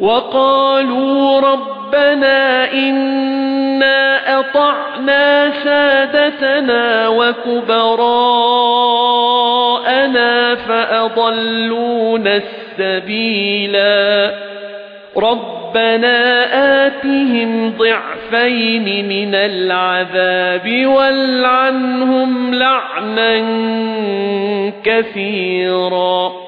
وَقَالُوا رَبَّنَا إِنَّا أَطَعْنَا سَادَتَنَا وَكُبَرَاءَنَا فَأَضَلُّونَا السَّبِيلَا. رَبَّنَا آتِهِمْ ضِعْفَيْنِ مِنَ الْعَذَابِ وَالْعَنْهُمْ لَعْنًا كَثِيرًا.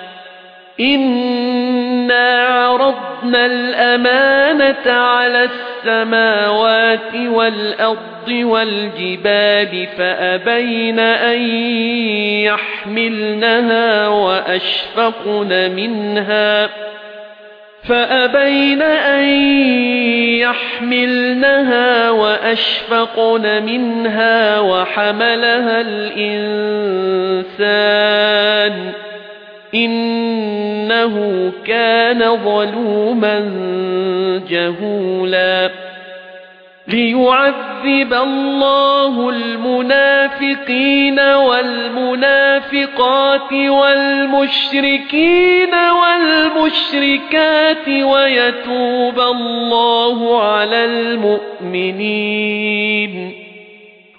إِنَّا عَرَضْنَا الْأَمَانَةَ عَلَى السَّمَاوَاتِ وَالْأَرْضِ وَالْجِبَالِ فَأَبَيْنَ أَن يَحْمِلْنَهَا وَأَشْفَقْنَ مِنْهَا فَأَبَيْنَ أَن يَحْمِلْنَهَا وَأَشْفَقْنَ مِنْهَا وَحَمَلَهَا الْإِنسَانُ إِنَّهُ كَانَ ظَلُومًا جَهُولًا. لِيُعَذِّبَ اللَّهُ الْمُنَافِقِينَ وَالْمُنَافِقَاتِ وَالْمُشْرِكِينَ وَالْمُشْرِكَاتِ وَيَتُوبَ اللَّهُ عَلَى الْمُؤْمِنِينَ.